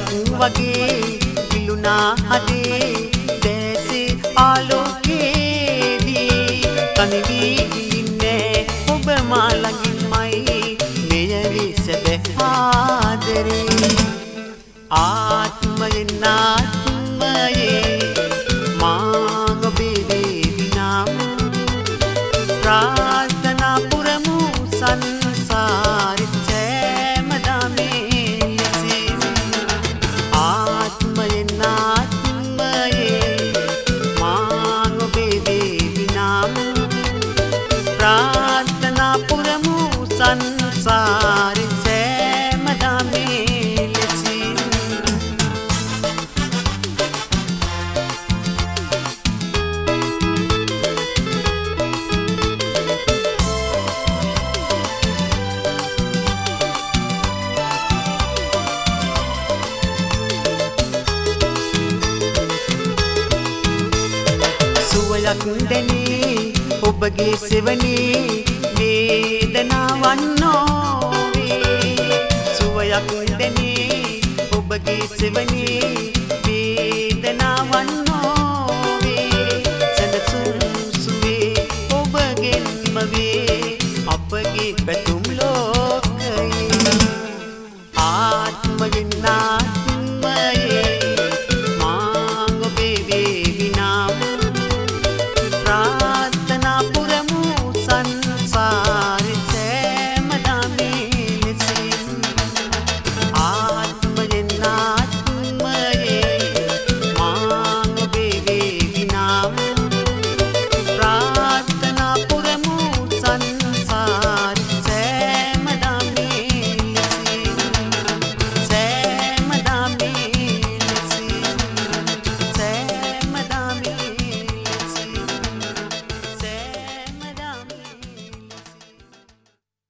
වතුන් වගේ විලුණා හදේ දැසේ ආලෝකේදී තනිවී ඉන්නේ ඔබ මා ළඟින්මයි මෙය විසබ ආදරේ. ආ राम ඔබගේ සෙවනේ වේදනාවන් නොවේ සුවයක් දැනේ ඔබගේ සෙවනේ වේදනාවන් නොවේ සැනසුම් සුවේ ඔබගෙන්ම වේ අපගේ පැතුම්